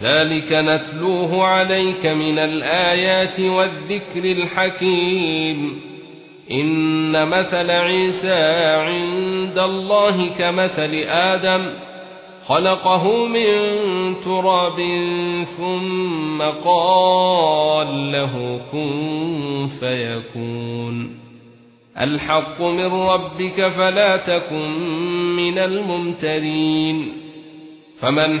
ذَلِكَ نَتْلُوهُ عَلَيْكَ مِنَ الْآيَاتِ وَالذِّكْرِ الْحَكِيمِ إِنَّ مَثَلَ عِيسَى عِندَ اللَّهِ كَمَثَلِ آدَمَ خَلَقَهُ مِن تُرَابٍ ثُمَّ قَالَ لَهُ كُن فَيَكُونُ الْحَقُّ مِن رَّبِّكَ فَلَا تَكُن مِّنَ الْمُمْتَرِينَ فَمَنْ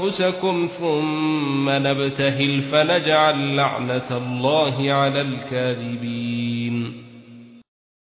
وَأَنفُسَكُمْ ثُمَّ نَبْتَهِلْ فَنَجْعَلْ لَعْنَةَ اللَّهِ عَلَى الْكَاذِبِينَ.